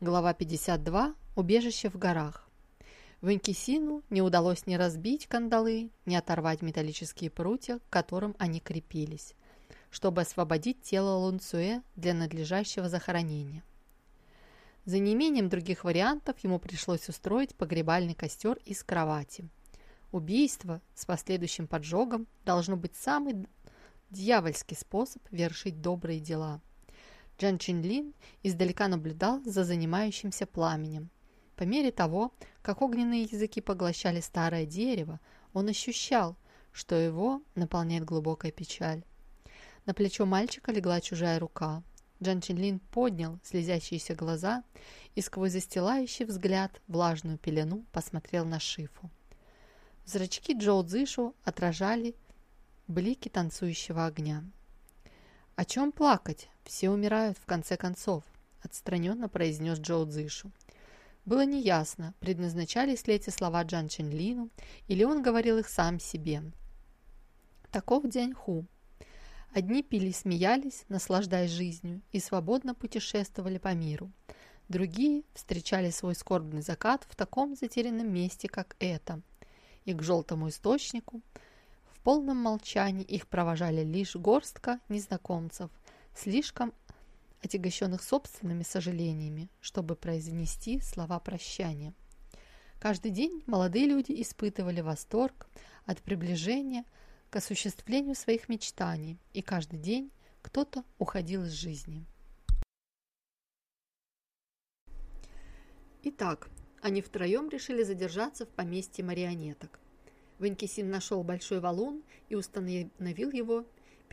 Глава 52. Убежище в горах. Ванькисину не удалось ни разбить кандалы, ни оторвать металлические прутья, к которым они крепились, чтобы освободить тело Лунцуэ для надлежащего захоронения. За неимением других вариантов ему пришлось устроить погребальный костер из кровати. Убийство с последующим поджогом должно быть самый дьявольский способ вершить добрые дела – Джан Чинлин издалека наблюдал за занимающимся пламенем. По мере того, как огненные языки поглощали старое дерево, он ощущал, что его наполняет глубокая печаль. На плечо мальчика легла чужая рука. Джан Чинлин поднял слезящиеся глаза и сквозь застилающий взгляд влажную пелену посмотрел на Шифу. Зрачки Джоу Цзышу отражали блики танцующего огня. «О чем плакать? Все умирают в конце концов», — отстраненно произнес Джоу Цзышу. Было неясно, предназначались ли эти слова Джан Ченлину, или он говорил их сам себе. Таков день Ху. Одни пили, смеялись, наслаждаясь жизнью, и свободно путешествовали по миру. Другие встречали свой скорбный закат в таком затерянном месте, как это. И к желтому источнику – полном молчании их провожали лишь горстка незнакомцев, слишком отягощенных собственными сожалениями, чтобы произнести слова прощания. Каждый день молодые люди испытывали восторг от приближения к осуществлению своих мечтаний, и каждый день кто-то уходил из жизни. Итак, они втроем решили задержаться в поместье марионеток. Ванькисин нашел большой валун и установил его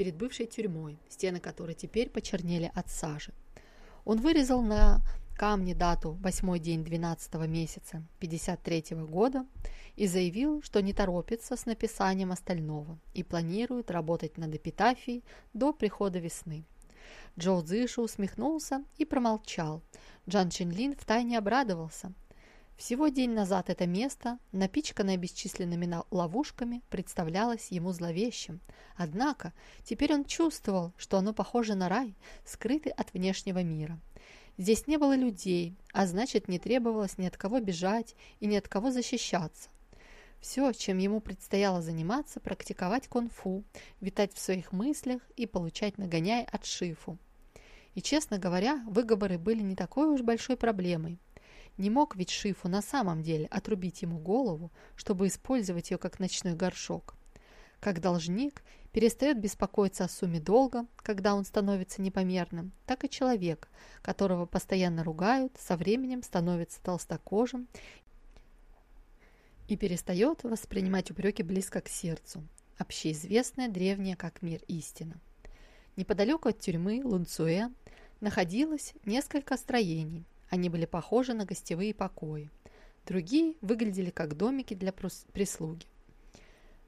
перед бывшей тюрьмой, стены которой теперь почернели от сажи. Он вырезал на камне дату восьмой день 12 месяца 53 -го года и заявил, что не торопится с написанием остального и планирует работать над эпитафией до прихода весны. Джоу Цзишу усмехнулся и промолчал. Джан Чинлин втайне обрадовался. Всего день назад это место, напичканное бесчисленными ловушками, представлялось ему зловещим. Однако теперь он чувствовал, что оно похоже на рай, скрытый от внешнего мира. Здесь не было людей, а значит не требовалось ни от кого бежать и ни от кого защищаться. Все, чем ему предстояло заниматься, практиковать кунг-фу, витать в своих мыслях и получать нагоняй от шифу. И, честно говоря, выговоры были не такой уж большой проблемой. Не мог ведь Шифу на самом деле отрубить ему голову, чтобы использовать ее как ночной горшок. Как должник перестает беспокоиться о сумме долга, когда он становится непомерным, так и человек, которого постоянно ругают, со временем становится толстокожим и перестает воспринимать упреки близко к сердцу. Общеизвестная древняя как мир истина. Неподалеку от тюрьмы Лунцуэ находилось несколько строений, они были похожи на гостевые покои. Другие выглядели как домики для прислуги.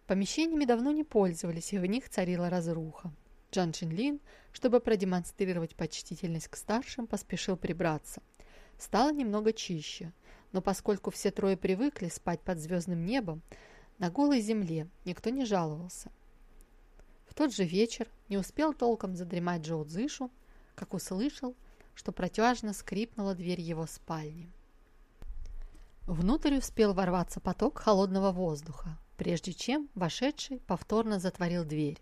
Помещениями давно не пользовались, и в них царила разруха. Джан Чинлин, чтобы продемонстрировать почтительность к старшим, поспешил прибраться. Стало немного чище, но поскольку все трое привыкли спать под звездным небом, на голой земле никто не жаловался. В тот же вечер не успел толком задремать Джоу Цзышу, как услышал, что протяжно скрипнула дверь его спальни. Внутрь успел ворваться поток холодного воздуха, прежде чем вошедший повторно затворил дверь.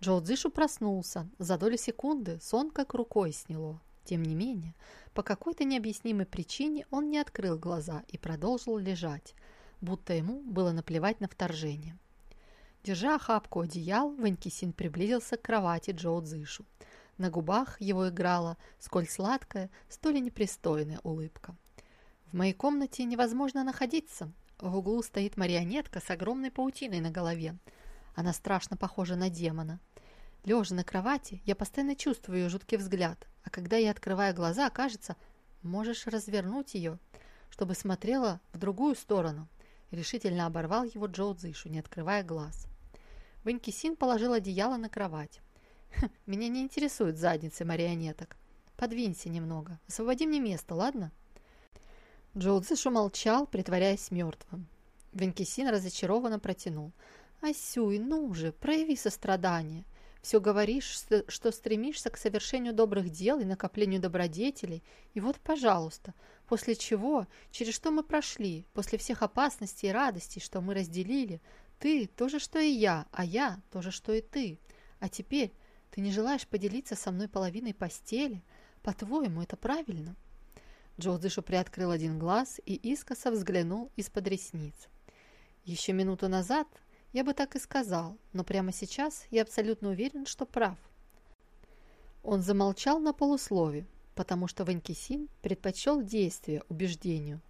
Джоу Цзишу проснулся. За долю секунды сон как рукой сняло. Тем не менее, по какой-то необъяснимой причине он не открыл глаза и продолжил лежать, будто ему было наплевать на вторжение. Держа охапку одеял, Ванькисин приблизился к кровати Джоу Цзишу. На губах его играла сколь сладкая, столь и непристойная улыбка. В моей комнате невозможно находиться. В углу стоит марионетка с огромной паутиной на голове. Она страшно похожа на демона. Лежа на кровати, я постоянно чувствую ее жуткий взгляд, а когда я открываю глаза, кажется, можешь развернуть ее, чтобы смотрела в другую сторону. Решительно оборвал его Джоу Цзишу, не открывая глаз. Вэньки Син положил одеяло на кровать. Меня не интересуют задницы марионеток. Подвинься немного. Освободи мне место, ладно?» Джоу Цзышу молчал, притворяясь мертвым. Венкисин разочарованно протянул. «Асюй, ну же, прояви сострадание. Все говоришь, что стремишься к совершению добрых дел и накоплению добродетелей. И вот, пожалуйста, после чего, через что мы прошли, после всех опасностей и радостей, что мы разделили, ты то же, что и я, а я то же, что и ты. А теперь ты не желаешь поделиться со мной половиной постели? По-твоему, это правильно?» Джоудзишу приоткрыл один глаз и искоса взглянул из-под ресниц. «Еще минуту назад я бы так и сказал, но прямо сейчас я абсолютно уверен, что прав. Он замолчал на полуслове, потому что Ванькисин предпочел действие убеждению.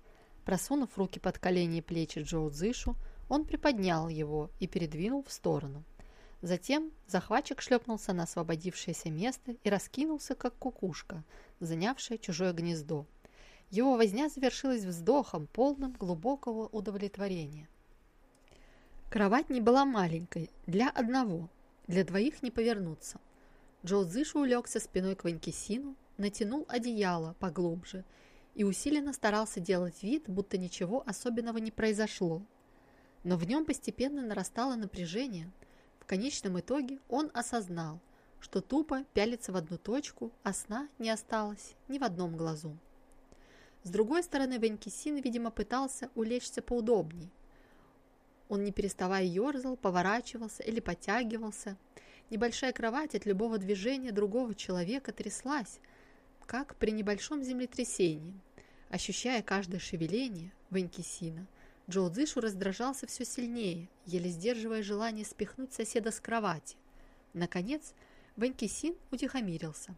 Просунув руки под колени и плечи Джоу Цзышу, он приподнял его и передвинул в сторону. Затем захватчик шлепнулся на освободившееся место и раскинулся, как кукушка, занявшая чужое гнездо. Его возня завершилась вздохом, полным глубокого удовлетворения. Кровать не была маленькой, для одного, для двоих не повернуться. Джо Цзышу улегся спиной к Ванькисину, натянул одеяло поглубже и усиленно старался делать вид, будто ничего особенного не произошло. Но в нем постепенно нарастало напряжение. В конечном итоге он осознал, что тупо пялится в одну точку, а сна не осталось ни в одном глазу. С другой стороны, Ванькисин, видимо, пытался улечься поудобней, он не переставая ерзал, поворачивался или подтягивался. Небольшая кровать от любого движения другого человека тряслась, как при небольшом землетрясении. Ощущая каждое шевеление Ванькисина, Джоу Цзышу раздражался все сильнее, еле сдерживая желание спихнуть соседа с кровати. Наконец, Ванькисин утихомирился.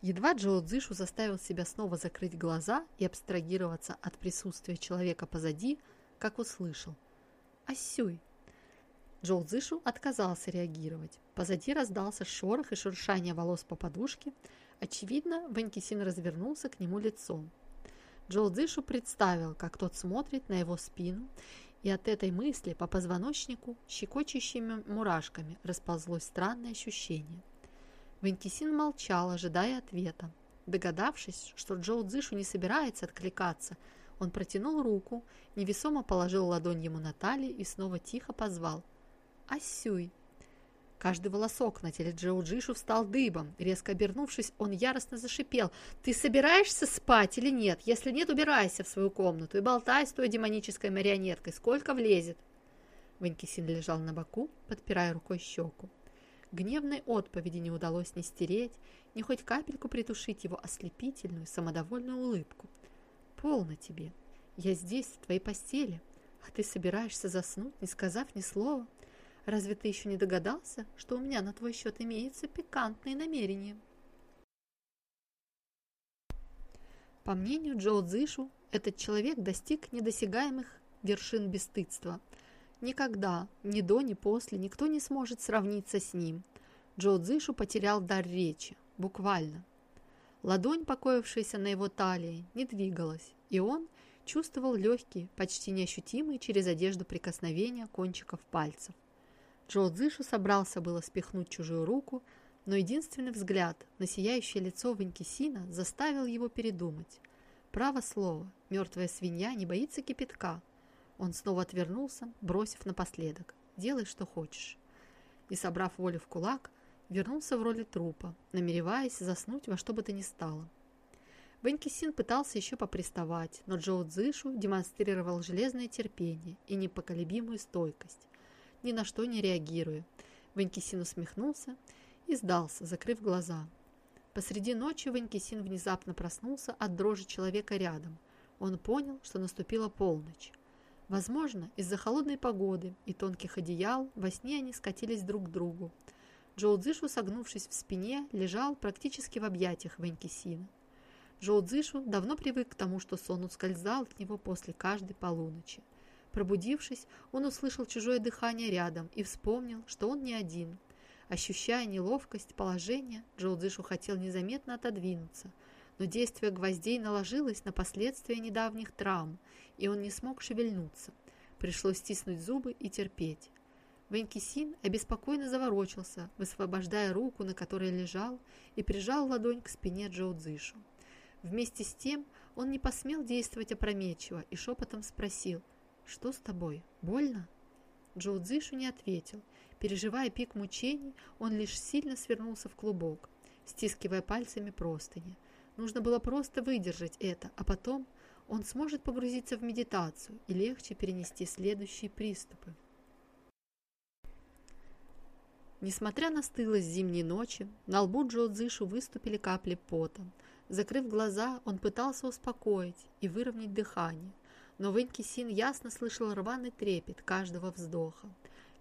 Едва Джоу Цзышу заставил себя снова закрыть глаза и абстрагироваться от присутствия человека позади, как услышал. Асюй!» Джоу Цзышу отказался реагировать. Позади раздался шорох и шуршание волос по подушке. Очевидно, Ванькисин развернулся к нему лицом. Джоу Цзышу представил, как тот смотрит на его спину, и от этой мысли по позвоночнику щекочущими мурашками расползлось странное ощущение. Ванькисин молчал, ожидая ответа. Догадавшись, что Джоу Цзышу не собирается откликаться, он протянул руку, невесомо положил ладонь ему на талию и снова тихо позвал. «Асюй!» Каждый волосок на теле Джоу Джишу встал дыбом. Резко обернувшись, он яростно зашипел. «Ты собираешься спать или нет? Если нет, убирайся в свою комнату и болтай с той демонической марионеткой, сколько влезет!» Ванькисин лежал на боку, подпирая рукой щеку. Гневной отповеди не удалось ни стереть, ни хоть капельку притушить его ослепительную, самодовольную улыбку. Полно тебе. Я здесь, в твоей постели, а ты собираешься заснуть, не сказав ни слова. Разве ты еще не догадался, что у меня на твой счет имеются пикантные намерения?» По мнению Джоу Цзышу, этот человек достиг недосягаемых вершин бесстыдства. Никогда, ни до, ни после, никто не сможет сравниться с ним. Джоу Цзышу потерял дар речи, буквально. Ладонь, покоившаяся на его талии, не двигалась, и он чувствовал легкие, почти неощутимые через одежду прикосновения кончиков пальцев. Джо Цзышу собрался было спихнуть чужую руку, но единственный взгляд на сияющее лицо Ванькисина заставил его передумать. Право слово, мертвая свинья не боится кипятка. Он снова отвернулся, бросив напоследок «делай, что хочешь». И, собрав волю в кулак, вернулся в роли трупа, намереваясь заснуть во что бы то ни стало. Ванькисин пытался еще поприставать, но Джоу Цзышу демонстрировал железное терпение и непоколебимую стойкость, ни на что не реагируя. Ванькисин усмехнулся и сдался, закрыв глаза. Посреди ночи Ванькисин внезапно проснулся от дрожи человека рядом. Он понял, что наступила полночь. Возможно, из-за холодной погоды и тонких одеял во сне они скатились друг к другу, Джоу Цзышу, согнувшись в спине, лежал практически в объятиях Ванькисина. Джоу Цзышу давно привык к тому, что сон ускользал от него после каждой полуночи. Пробудившись, он услышал чужое дыхание рядом и вспомнил, что он не один. Ощущая неловкость положения, Джоу Цзышу хотел незаметно отодвинуться, но действие гвоздей наложилось на последствия недавних травм, и он не смог шевельнуться. Пришлось стиснуть зубы и терпеть. Венкисин обеспокоенно заворочился, высвобождая руку, на которой лежал, и прижал ладонь к спине Джоу Цзышу. Вместе с тем он не посмел действовать опрометчиво и шепотом спросил, «Что с тобой? Больно?» Джоу Цзышу не ответил. Переживая пик мучений, он лишь сильно свернулся в клубок, стискивая пальцами простыни. Нужно было просто выдержать это, а потом он сможет погрузиться в медитацию и легче перенести следующие приступы. Несмотря на стылость зимней ночи, на лбу Джо Цзышу выступили капли пота. Закрыв глаза, он пытался успокоить и выровнять дыхание, но Вэньки Син ясно слышал рваный трепет каждого вздоха.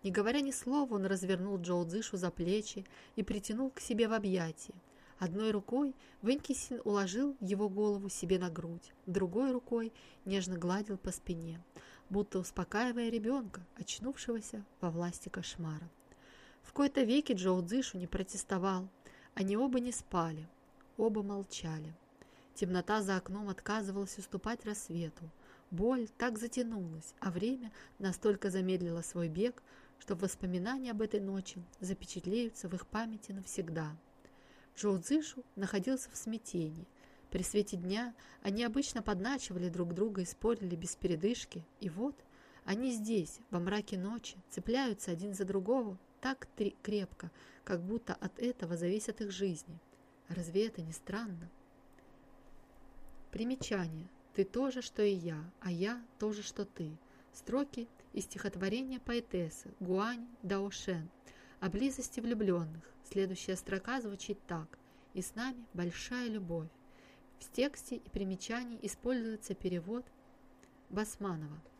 Не говоря ни слова, он развернул Джоу Цзышу за плечи и притянул к себе в объятия. Одной рукой Вэньки Син уложил его голову себе на грудь, другой рукой нежно гладил по спине, будто успокаивая ребенка, очнувшегося во власти кошмара. В кои-то веки Джоу Цзышу не протестовал. Они оба не спали, оба молчали. Темнота за окном отказывалась уступать рассвету. Боль так затянулась, а время настолько замедлило свой бег, что воспоминания об этой ночи запечатлеются в их памяти навсегда. Джоу Цзышу находился в смятении. При свете дня они обычно подначивали друг друга и спорили без передышки, и вот они здесь, во мраке ночи, цепляются один за другого так крепко, как будто от этого зависят их жизни. Разве это не странно? Примечание. Ты тоже, что и я, а я тоже, что ты. Строки из стихотворения поэтессы Гуань Даошен о близости влюбленных. Следующая строка звучит так. «И с нами большая любовь». В тексте и примечании используется перевод Басманова –